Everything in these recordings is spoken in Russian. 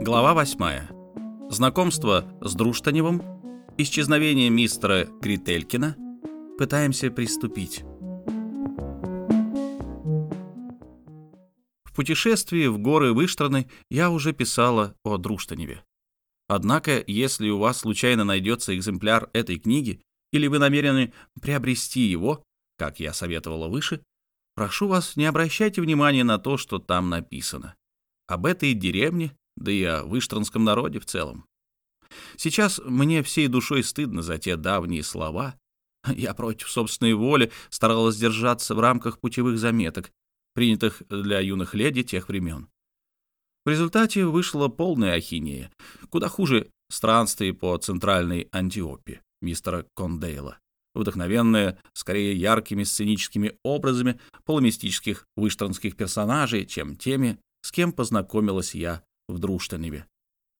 Глава 8. Знакомство с Друштаневым, исчезновение мистера Крителькина. Пытаемся приступить. В путешествии в горы Выштраны я уже писала о Друштаневе. Однако, если у вас случайно найдется экземпляр этой книги, или вы намерены приобрести его, как я советовала выше, прошу вас, не обращайте внимания на то, что там написано. Об этой деревне да и о выштранском народе в целом. Сейчас мне всей душой стыдно за те давние слова. Я против собственной воли старалась держаться в рамках путевых заметок, принятых для юных леди тех времен. В результате вышла полная ахинея, куда хуже странствий по центральной Антиопии мистера Кондейла, вдохновенная скорее яркими сценическими образами полумистических выштранских персонажей, чем теми, с кем познакомилась я в Друштаневе.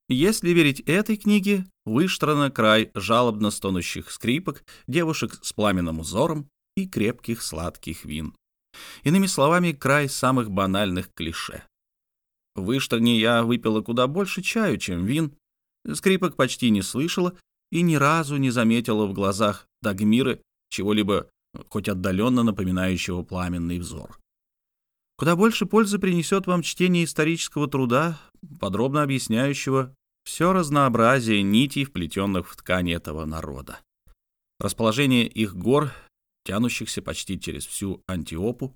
Если верить этой книге, выштрана край жалобно стонущих скрипок, девушек с пламенным узором и крепких сладких вин. Иными словами, край самых банальных клише. В Выштране я выпила куда больше чаю, чем вин, скрипок почти не слышала и ни разу не заметила в глазах Дагмиры чего-либо хоть отдаленно напоминающего пламенный взор. Куда больше пользы принесет вам чтение исторического труда, подробно объясняющего все разнообразие нитей, вплетенных в ткань этого народа. Расположение их гор, тянущихся почти через всю Антиопу,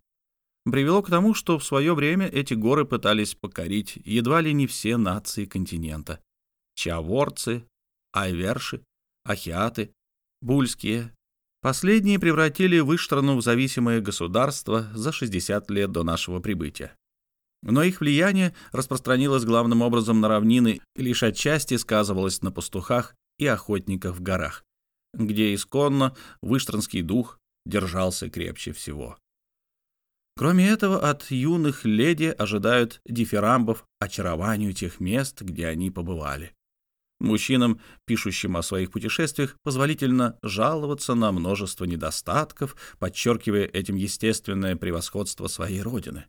привело к тому, что в свое время эти горы пытались покорить едва ли не все нации континента. Чаворцы, айверши, ахиаты, бульские, Последние превратили Выштрану в зависимое государство за 60 лет до нашего прибытия. Но их влияние распространилось главным образом на равнины и лишь отчасти сказывалось на пастухах и охотниках в горах, где исконно выштранский дух держался крепче всего. Кроме этого, от юных леди ожидают дифирамбов очарованию тех мест, где они побывали. Мужчинам, пишущим о своих путешествиях, позволительно жаловаться на множество недостатков, подчеркивая этим естественное превосходство своей родины.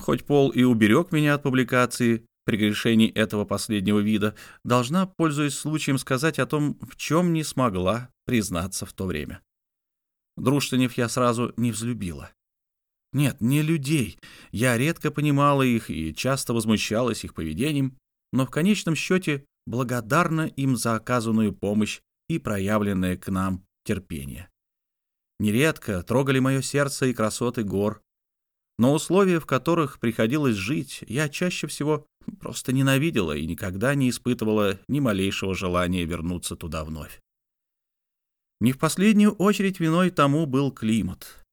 Хоть Пол и уберег меня от публикации прегрешений этого последнего вида, должна, пользуясь случаем, сказать о том, в чем не смогла признаться в то время. Друштанев я сразу не взлюбила. Нет, не людей. Я редко понимала их и часто возмущалась их поведением, но в конечном счете благодарна им за оказанную помощь и проявленное к нам терпение. Нередко трогали мое сердце и красоты гор, но условия, в которых приходилось жить, я чаще всего просто ненавидела и никогда не испытывала ни малейшего желания вернуться туда вновь. Не в последнюю очередь виной тому был климат.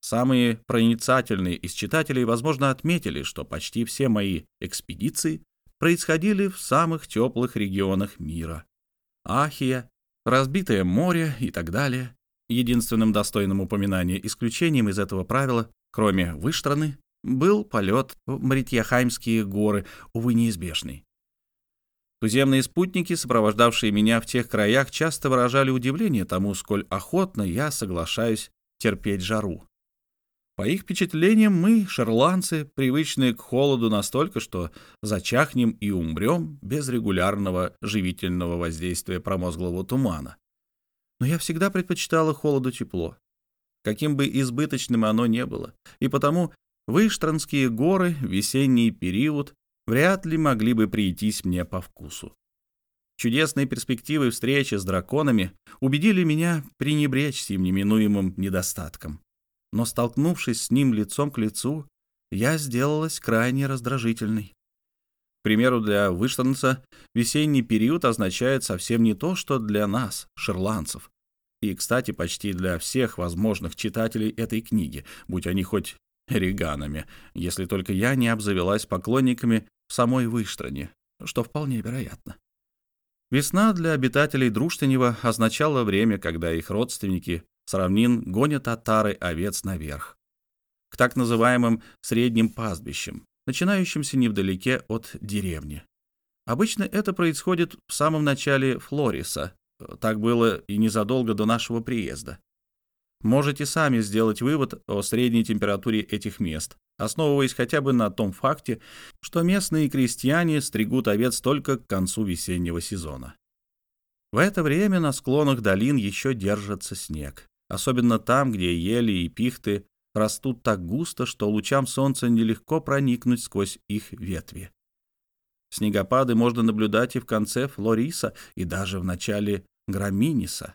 Самые проницательные из читателей, возможно, отметили, что почти все мои экспедиции происходили в самых теплых регионах мира. Ахия, разбитое море и так далее. Единственным достойным упоминания исключением из этого правила, кроме Выштраны, был полет в Мритьяхаймские горы, увы, неизбежный. Туземные спутники, сопровождавшие меня в тех краях, часто выражали удивление тому, сколь охотно я соглашаюсь терпеть жару. По их впечатлениям, мы, шерландцы, привычные к холоду настолько, что зачахнем и умрем без регулярного живительного воздействия промозглого тумана. Но я всегда предпочитала холоду тепло, каким бы избыточным оно не было, и потому Выштранские горы весенний период вряд ли могли бы прийтись мне по вкусу. Чудесные перспективы встречи с драконами убедили меня пренебречь сим неминуемым недостатком но, столкнувшись с ним лицом к лицу, я сделалась крайне раздражительной. К примеру, для выштанца весенний период означает совсем не то, что для нас, шерландцев. И, кстати, почти для всех возможных читателей этой книги, будь они хоть реганами, если только я не обзавелась поклонниками в самой Выштране, что вполне вероятно. Весна для обитателей Друштанева означала время, когда их родственники с равнин гонят татары овец наверх, к так называемым средним пастбищам, начинающимся невдалеке от деревни. Обычно это происходит в самом начале Флориса, так было и незадолго до нашего приезда. Можете сами сделать вывод о средней температуре этих мест, основываясь хотя бы на том факте, что местные крестьяне стригут овец только к концу весеннего сезона. В это время на склонах долин еще держится снег, особенно там, где ели и пихты растут так густо, что лучам солнца нелегко проникнуть сквозь их ветви. Снегопады можно наблюдать и в конце Флориса, и даже в начале Граминиса.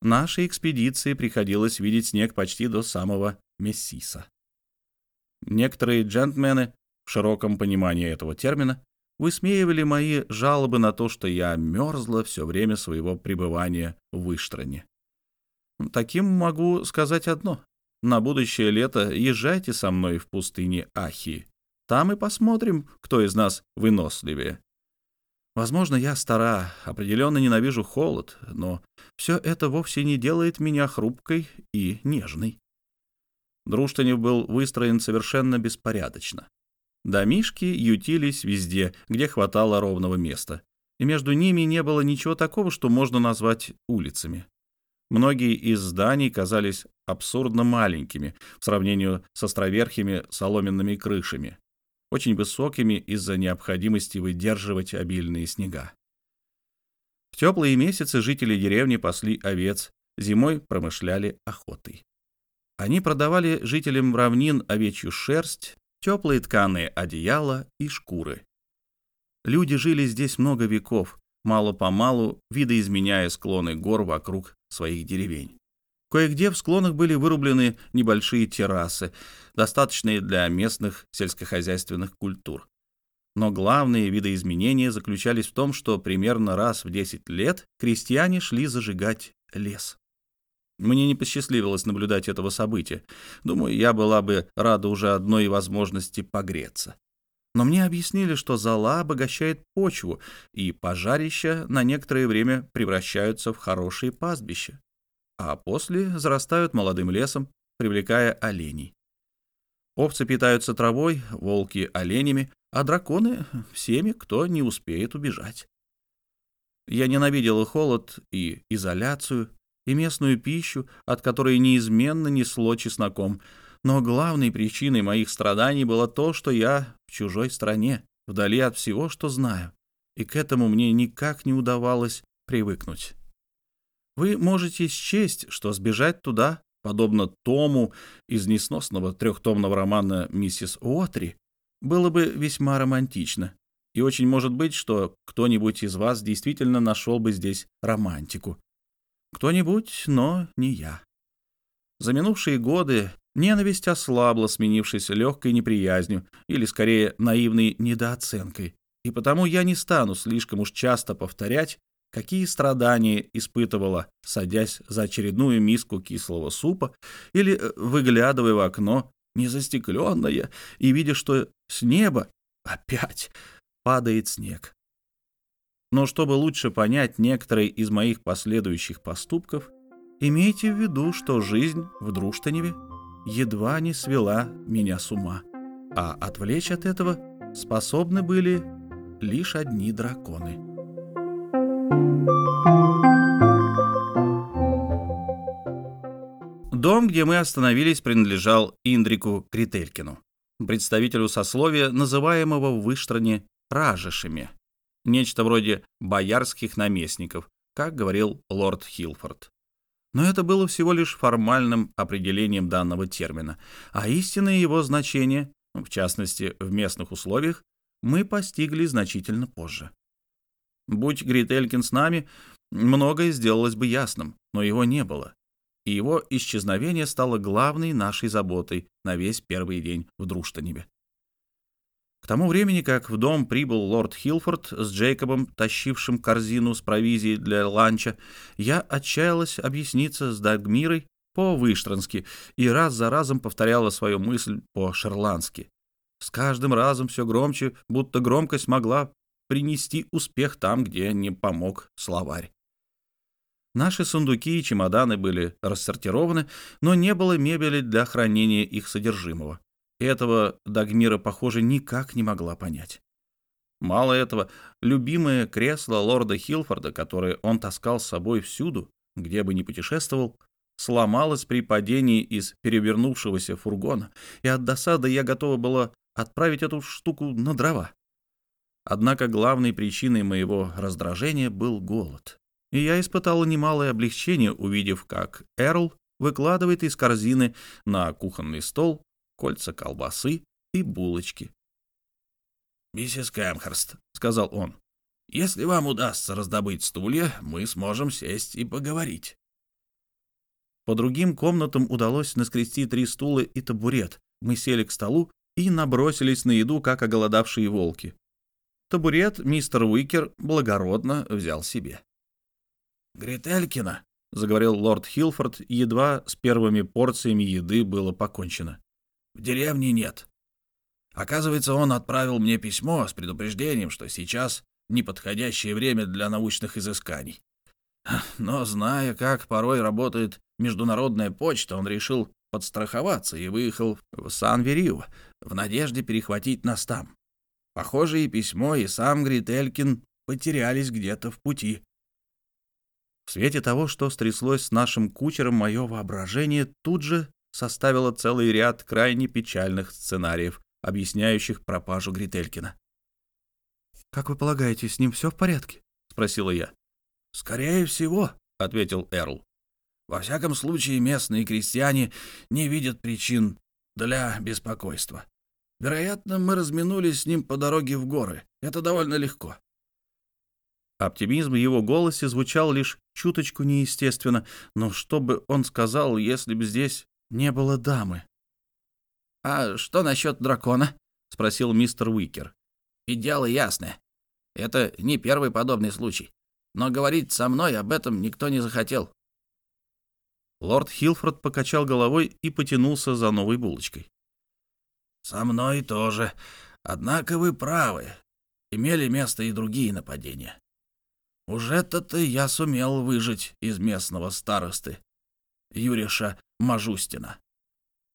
Нашей экспедиции приходилось видеть снег почти до самого Мессиса. Некоторые джентльмены, в широком понимании этого термина, высмеивали мои жалобы на то, что я мерзла все время своего пребывания в Выштране. Таким могу сказать одно. На будущее лето езжайте со мной в пустыне Ахи. Там и посмотрим, кто из нас выносливее. Возможно, я стара, определенно ненавижу холод, но все это вовсе не делает меня хрупкой и нежной. Друштанев был выстроен совершенно беспорядочно. Домишки ютились везде, где хватало ровного места, и между ними не было ничего такого, что можно назвать улицами. Многие из зданий казались абсурдно маленькими в сравнении с островерхими соломенными крышами, очень высокими из-за необходимости выдерживать обильные снега. В теплые месяцы жители деревни пасли овец, зимой промышляли охотой. Они продавали жителям равнин овечью шерсть, теплые тканые одеяла и шкуры. Люди жили здесь много веков, мало-помалу видоизменяя склоны гор вокруг своих деревень. Кое-где в склонах были вырублены небольшие террасы, достаточные для местных сельскохозяйственных культур. Но главные видоизменения заключались в том, что примерно раз в 10 лет крестьяне шли зажигать лес. Мне не посчастливилось наблюдать этого события. Думаю, я была бы рада уже одной возможности погреться. Но мне объяснили, что зола обогащает почву, и пожарища на некоторое время превращаются в хорошие пастбища а после зарастают молодым лесом, привлекая оленей. Овцы питаются травой, волки — оленями, а драконы — всеми, кто не успеет убежать. Я ненавидела холод и изоляцию, и местную пищу, от которой неизменно несло чесноком, но главной причиной моих страданий было то, что я в чужой стране, вдали от всего, что знаю, и к этому мне никак не удавалось привыкнуть. Вы можете счесть, что сбежать туда, подобно Тому из несносного трехтомного романа «Миссис Уотри», было бы весьма романтично. И очень может быть, что кто-нибудь из вас действительно нашел бы здесь романтику. Кто-нибудь, но не я. За минувшие годы ненависть ослабла, сменившись легкой неприязнью, или, скорее, наивной недооценкой. И потому я не стану слишком уж часто повторять, какие страдания испытывала, садясь за очередную миску кислого супа или э, выглядывая в окно, незастекленное, и видя, что с неба опять падает снег. Но чтобы лучше понять некоторые из моих последующих поступков, имейте в виду, что жизнь в Друштаневе едва не свела меня с ума, а отвлечь от этого способны были лишь одни драконы. Дом, где мы остановились, принадлежал Индрику Крителькину, представителю сословия, называемого в Выштране ражешами, нечто вроде боярских наместников, как говорил лорд Хилфорд. Но это было всего лишь формальным определением данного термина, а истинное его значение, в частности в местных условиях, мы постигли значительно позже. Будь Грителькин с нами, многое сделалось бы ясным, но его не было. И его исчезновение стало главной нашей заботой на весь первый день в Друштаневе. К тому времени, как в дом прибыл лорд Хилфорд с Джейкобом, тащившим корзину с провизией для ланча, я отчаялась объясниться с Дагмирой по-выштрански и раз за разом повторяла свою мысль по-шерландски. С каждым разом все громче, будто громкость могла принести успех там, где не помог словарь. Наши сундуки и чемоданы были рассортированы, но не было мебели для хранения их содержимого. Этого Дагмира, похоже, никак не могла понять. Мало этого, любимое кресло лорда Хилфорда, которое он таскал с собой всюду, где бы ни путешествовал, сломалась при падении из перевернувшегося фургона, и от досады я готова была отправить эту штуку на дрова. Однако главной причиной моего раздражения был голод. И я испытала немалое облегчение, увидев, как Эрл выкладывает из корзины на кухонный стол кольца колбасы и булочки. «Миссис Кэмхерст», — сказал он, — «если вам удастся раздобыть стулья, мы сможем сесть и поговорить». По другим комнатам удалось наскрести три стула и табурет. Мы сели к столу и набросились на еду, как оголодавшие волки. Табурет мистер Уикер благородно взял себе. «Грителькина», — заговорил лорд Хилфорд, едва с первыми порциями еды было покончено. «В деревне нет. Оказывается, он отправил мне письмо с предупреждением, что сейчас неподходящее время для научных изысканий. Но, зная, как порой работает международная почта, он решил подстраховаться и выехал в Сан-Верио в надежде перехватить нас там. Похоже, и письмо, и сам Грителькин потерялись где-то в пути. В свете того, что стряслось с нашим кучером, мое воображение тут же составило целый ряд крайне печальных сценариев, объясняющих пропажу Грителькина. «Как вы полагаете, с ним все в порядке?» — спросила я. «Скорее всего», — ответил Эрл. «Во всяком случае, местные крестьяне не видят причин для беспокойства. Вероятно, мы разминулись с ним по дороге в горы. Это довольно легко. Оптимизм в его голосе звучал лишь чуточку неестественно, но что бы он сказал, если бы здесь не было дамы? «А что насчет дракона?» — спросил мистер Уикер. «И дело ясное. Это не первый подобный случай. Но говорить со мной об этом никто не захотел». Лорд Хилфорд покачал головой и потянулся за новой булочкой. «Со мной тоже. Однако вы правы. Имели место и другие нападения. Уже-то-то я сумел выжить из местного старосты, Юриша Мажустина.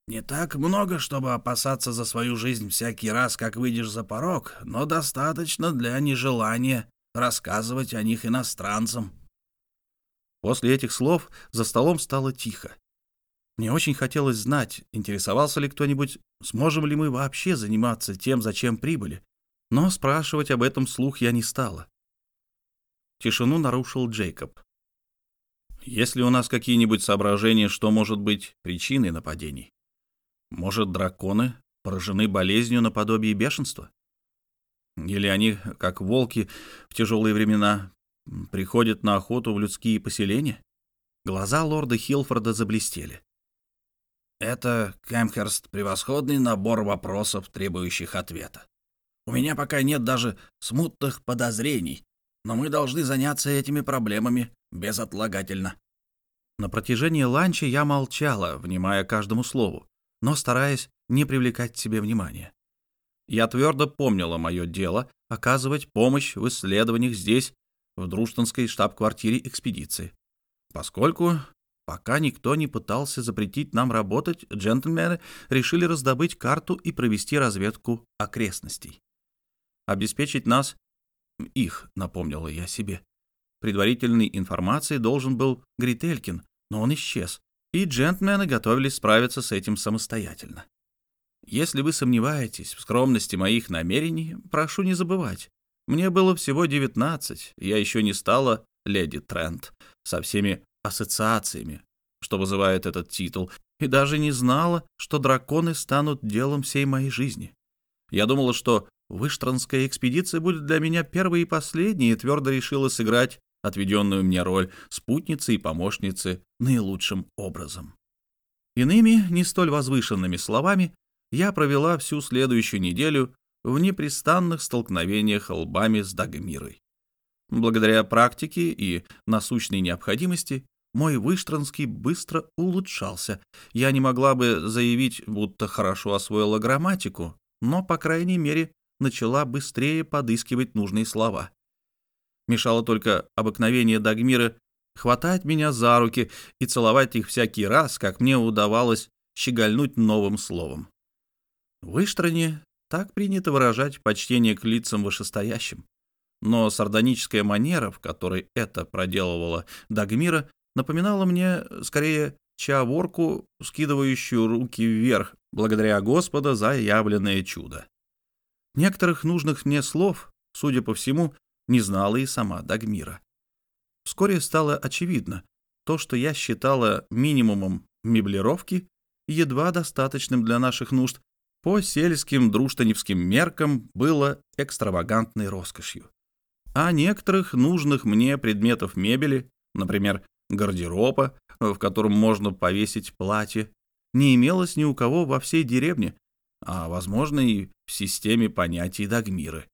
Не так много, чтобы опасаться за свою жизнь всякий раз, как выйдешь за порог, но достаточно для нежелания рассказывать о них иностранцам. После этих слов за столом стало тихо. Мне очень хотелось знать, интересовался ли кто-нибудь, сможем ли мы вообще заниматься тем, зачем прибыли. Но спрашивать об этом слух я не стала. Тишину нарушил Джейкоб. «Есть ли у нас какие-нибудь соображения, что может быть причиной нападений? Может, драконы поражены болезнью наподобие бешенства? Или они, как волки в тяжелые времена, приходят на охоту в людские поселения?» Глаза лорда Хилфорда заблестели. «Это, Кэмхерст, превосходный набор вопросов, требующих ответа. У меня пока нет даже смутных подозрений, но мы должны заняться этими проблемами безотлагательно. На протяжении ланча я молчала, внимая каждому слову, но стараясь не привлекать к себе внимания. Я твердо помнила мое дело оказывать помощь в исследованиях здесь, в Друштонской штаб-квартире экспедиции. Поскольку пока никто не пытался запретить нам работать, джентльмены решили раздобыть карту и провести разведку окрестностей. Обеспечить нас их, напомнила я себе. Предварительной информацией должен был Грителькин, но он исчез, и джентльмены готовились справиться с этим самостоятельно. Если вы сомневаетесь в скромности моих намерений, прошу не забывать. Мне было всего девятнадцать, я еще не стала леди Трент со всеми ассоциациями, что вызывает этот титул, и даже не знала, что драконы станут делом всей моей жизни. Я думала, что Выштранская экспедиция будет для меня первой и последней, и твердо решила сыграть отведенную мне роль спутницы и помощницы наилучшим образом. Иными, не столь возвышенными словами, я провела всю следующую неделю в непрестанных столкновениях лбами с Дагмирой. Благодаря практике и насущной необходимости мой Выштранский быстро улучшался. Я не могла бы заявить, будто хорошо освоила грамматику, но, по крайней мере, начала быстрее подыскивать нужные слова. Мешало только обыкновение Дагмира хватать меня за руки и целовать их всякий раз, как мне удавалось щегольнуть новым словом. В Иштране так принято выражать почтение к лицам вышестоящим. Но сардоническая манера, в которой это проделывала Дагмира, напоминала мне скорее чаворку, скидывающую руки вверх, благодаря Господа за явленное чудо. Некоторых нужных мне слов, судя по всему, не знала и сама Дагмира. Вскоре стало очевидно, то, что я считала минимумом меблировки, едва достаточным для наших нужд, по сельским друштаневским меркам было экстравагантной роскошью. А некоторых нужных мне предметов мебели, например, гардероба, в котором можно повесить платье, не имелось ни у кого во всей деревне, а, возможно, и в системе понятий Дагмиры.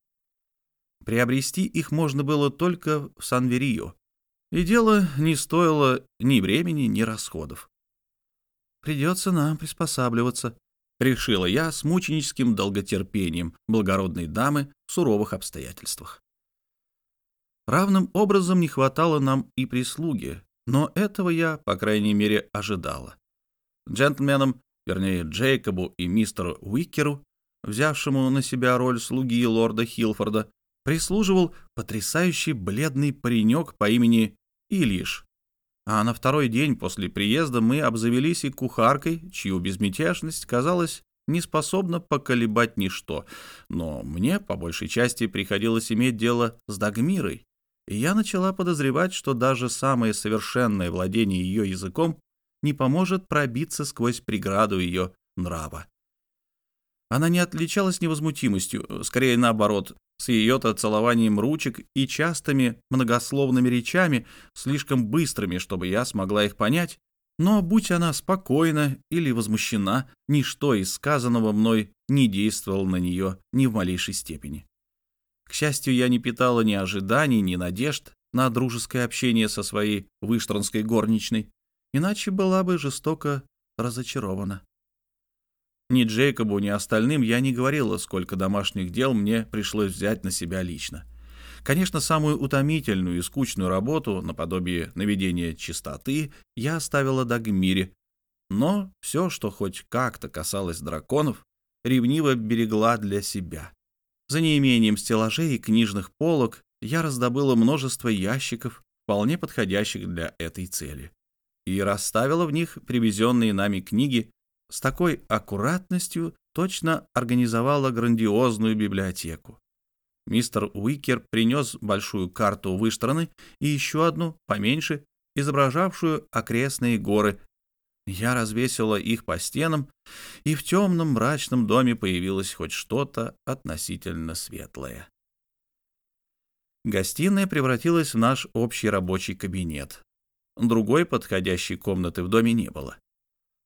Приобрести их можно было только в Сан-Верио, и дело не стоило ни времени, ни расходов. «Придется нам приспосабливаться», — решила я с мученическим долготерпением благородной дамы в суровых обстоятельствах. Равным образом не хватало нам и прислуги, но этого я, по крайней мере, ожидала. Джентльменам, вернее, Джейкобу и мистеру Уикеру, взявшему на себя роль слуги лорда Хилфорда, прислуживал потрясающий бледный паренек по имени Ильиш. А на второй день после приезда мы обзавелись и кухаркой, чью безмятежность, казалось, не способна поколебать ничто. Но мне, по большей части, приходилось иметь дело с Дагмирой, и я начала подозревать, что даже самое совершенное владение ее языком не поможет пробиться сквозь преграду ее нрава. Она не отличалась невозмутимостью, скорее наоборот, с ее-то целованием ручек и частыми многословными речами, слишком быстрыми, чтобы я смогла их понять, но будь она спокойна или возмущена, ничто из сказанного мной не действовало на нее ни в малейшей степени. К счастью, я не питала ни ожиданий, ни надежд на дружеское общение со своей выштронской горничной, иначе была бы жестоко разочарована. Ни Джейкобу, ни остальным я не говорила, сколько домашних дел мне пришлось взять на себя лично. Конечно, самую утомительную и скучную работу, наподобие наведения чистоты, я оставила Дагмире, но все, что хоть как-то касалось драконов, ревниво берегла для себя. За неимением стеллажей и книжных полок я раздобыла множество ящиков, вполне подходящих для этой цели, и расставила в них привезенные нами книги с такой аккуратностью точно организовала грандиозную библиотеку. Мистер Уикер принес большую карту Выштраны и еще одну, поменьше, изображавшую окрестные горы. Я развесила их по стенам, и в темном мрачном доме появилось хоть что-то относительно светлое. Гостиная превратилась в наш общий рабочий кабинет. Другой подходящей комнаты в доме не было.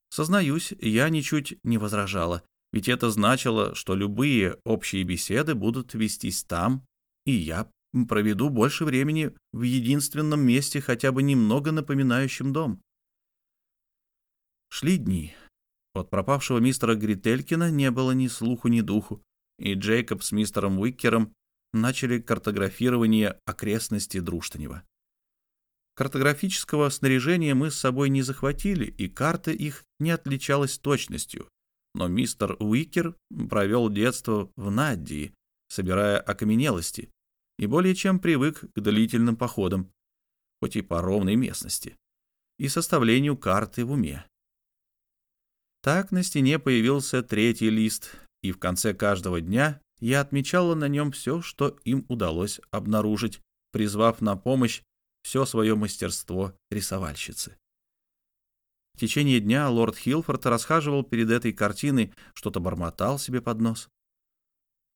Сознаюсь, я ничуть не возражала, ведь это значило, что любые общие беседы будут вестись там, и я проведу больше времени в единственном месте, хотя бы немного напоминающем дом. Шли дни. От пропавшего мистера Грителькина не было ни слуху, ни духу, и Джейкоб с мистером Уиккером начали картографирование окрестностей Друштанева. Картографического снаряжения мы с собой не захватили, и карта их не отличалась точностью. Но мистер Уикер провел детство в Наддии, собирая окаменелости, и более чем привык к длительным походам, хоть и по ровной местности, и составлению карты в уме. Так на стене появился третий лист, и в конце каждого дня я отмечала на нем все, что им удалось обнаружить, призвав на помощь все свое мастерство рисовальщицы. В течение дня лорд Хилфорд расхаживал перед этой картиной, что-то бормотал себе под нос.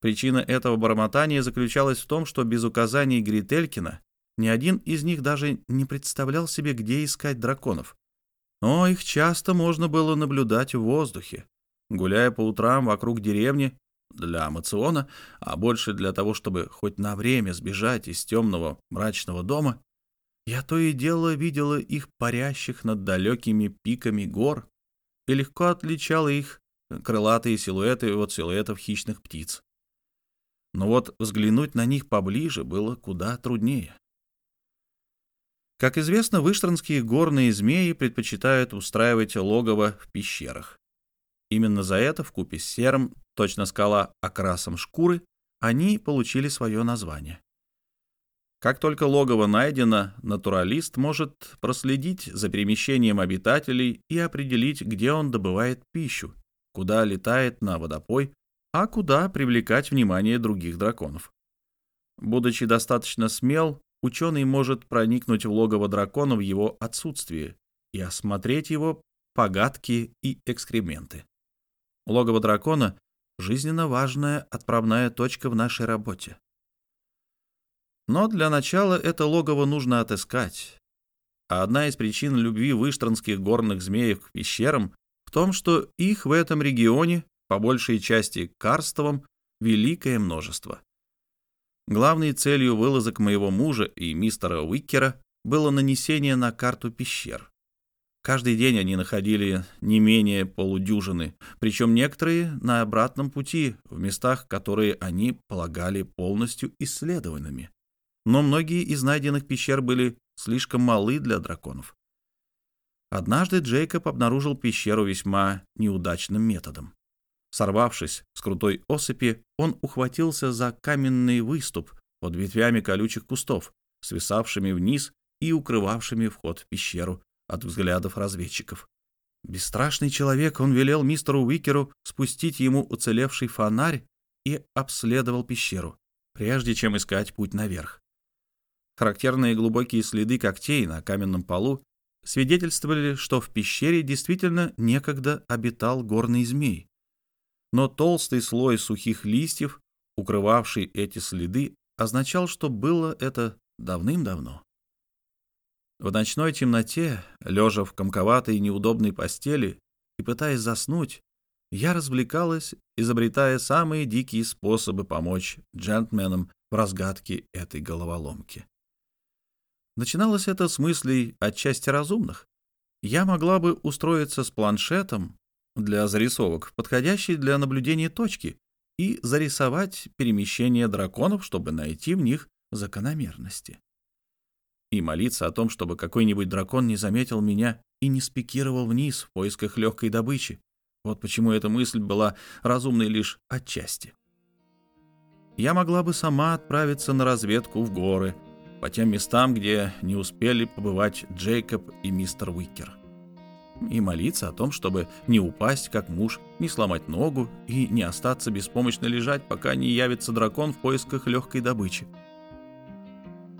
Причина этого бормотания заключалась в том, что без указаний Грителькина ни один из них даже не представлял себе, где искать драконов. Но их часто можно было наблюдать в воздухе. Гуляя по утрам вокруг деревни, для Амациона, а больше для того, чтобы хоть на время сбежать из темного мрачного дома, я то и дело видела их парящих над далекими пиками гор и легко отличала их крылатые силуэты от силуэтов хищных птиц. Но вот взглянуть на них поближе было куда труднее. Как известно, выштранские горные змеи предпочитают устраивать логово в пещерах. Именно за это, в купе с серым, точно скала окрасом шкуры, они получили свое название. Как только логово найдено, натуралист может проследить за перемещением обитателей и определить, где он добывает пищу, куда летает на водопой, а куда привлекать внимание других драконов. Будучи достаточно смел, ученый может проникнуть в логово дракона в его отсутствие и осмотреть его погадки и экскременты. Логово дракона — жизненно важная отправная точка в нашей работе. Но для начала это логово нужно отыскать. А одна из причин любви выштранских горных змеев к пещерам в том, что их в этом регионе, по большей части карстовом, великое множество. Главной целью вылазок моего мужа и мистера Уиккера было нанесение на карту пещер. Каждый день они находили не менее полудюжины, причем некоторые на обратном пути, в местах, которые они полагали полностью исследованными но многие из найденных пещер были слишком малы для драконов. Однажды Джейкоб обнаружил пещеру весьма неудачным методом. Сорвавшись с крутой осыпи, он ухватился за каменный выступ под ветвями колючих кустов, свисавшими вниз и укрывавшими вход в пещеру от взглядов разведчиков. Бесстрашный человек, он велел мистеру Уикеру спустить ему уцелевший фонарь и обследовал пещеру, прежде чем искать путь наверх. Характерные глубокие следы когтей на каменном полу свидетельствовали, что в пещере действительно некогда обитал горный змей. Но толстый слой сухих листьев, укрывавший эти следы, означал, что было это давным-давно. В ночной темноте, лежа в комковатой неудобной постели и пытаясь заснуть, я развлекалась, изобретая самые дикие способы помочь джентльменам в разгадке этой головоломки. Начиналось это с мыслей отчасти разумных. Я могла бы устроиться с планшетом для зарисовок, подходящей для наблюдения точки, и зарисовать перемещение драконов, чтобы найти в них закономерности. И молиться о том, чтобы какой-нибудь дракон не заметил меня и не спикировал вниз в поисках легкой добычи. Вот почему эта мысль была разумной лишь отчасти. Я могла бы сама отправиться на разведку в горы — по тем местам, где не успели побывать Джейкоб и мистер Уикер. И молиться о том, чтобы не упасть, как муж, не сломать ногу и не остаться беспомощно лежать, пока не явится дракон в поисках легкой добычи.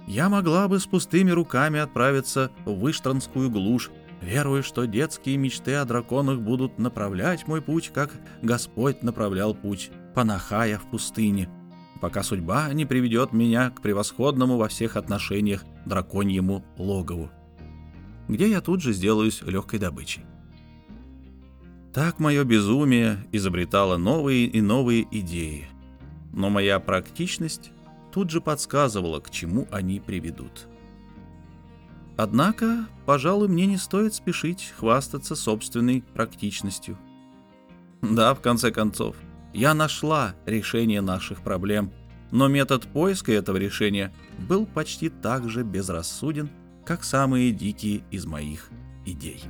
Я могла бы с пустыми руками отправиться в Выштранскую глушь, веруя, что детские мечты о драконах будут направлять мой путь, как Господь направлял путь Панахая в пустыне — пока судьба не приведет меня к превосходному во всех отношениях драконьему логову, где я тут же сделаюсь легкой добычей. Так мое безумие изобретало новые и новые идеи, но моя практичность тут же подсказывала, к чему они приведут. Однако, пожалуй, мне не стоит спешить хвастаться собственной практичностью. Да, в конце концов, я нашла решение наших проблем, но метод поиска этого решения был почти так же безрассуден, как самые дикие из моих идей.